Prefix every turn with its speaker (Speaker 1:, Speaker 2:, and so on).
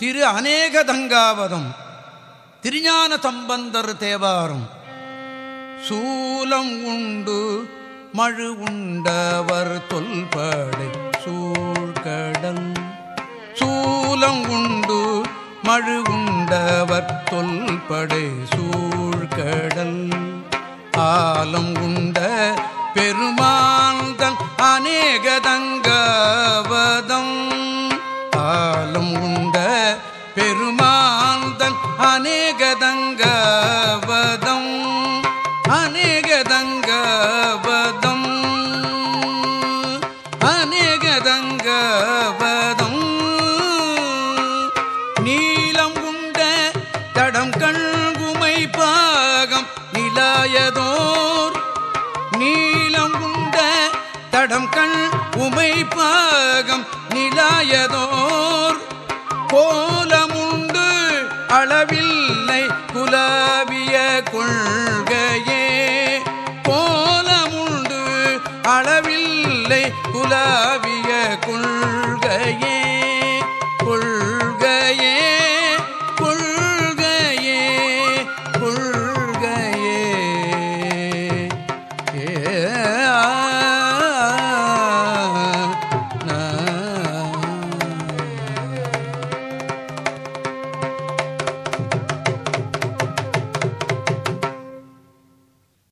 Speaker 1: திரு அநேகதங்காவதம் திருஞான சம்பந்தர் தேவாரம். சூலம் உண்டு மழு உண்டவர் தொல்படை சூழ்கடல் சூலம் உண்டு மழு உண்டவர் தொல்படை சூழ்கடல் ஆலம் உண்ட பெருமாந்தன் அநேகதங்கவதம் பெருமாந்தன் அநேகதங்கவதம் அநேகதங்கவதம் அநேகதங்கவதம். நீலம் உண்ட தடம் கண்குமை பாகம் நிலாயதோர் நீலம் உண்ட தடம் கண் உமை பாகம் அளவில்லை குலாவிய கொள்கையே. கோலமுண்டு அளவில்லை குலாவிய கொள்கையே